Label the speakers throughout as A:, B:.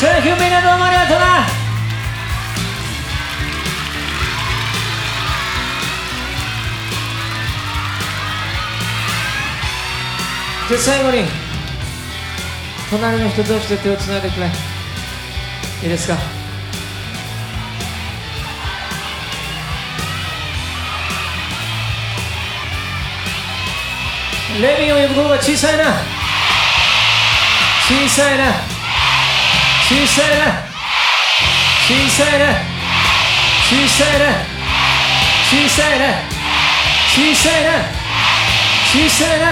A: Thank you みんなどうもありがとうな。じゃあ最後に隣の人同士で手をつないでくれ。いいですか？レビンを呼ぶ声が小さいな。小さいな。小さいな小さいな小さいな小さいな小さいな小さいな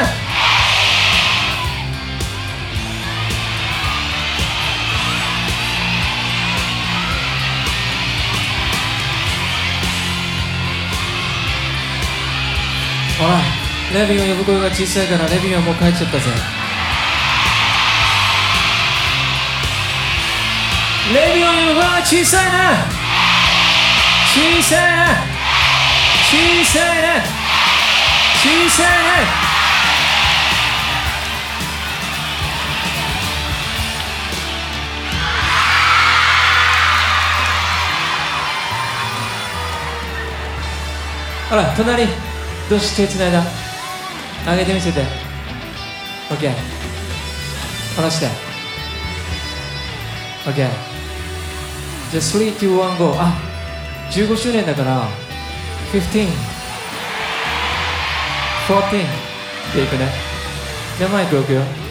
A: ほらレビンを呼ぶ声が小さいからレビンはもう帰っちゃったぜレビンを呼ぶ声が小さいな。小さいな。小さいな。小さいな。ほら隣。どうし手つないだ？上げてみせて。OK 下ろして。OK じゃあ3、2、1、GO あ15周年だから15 14っていくね。じゃあマイク置くよ。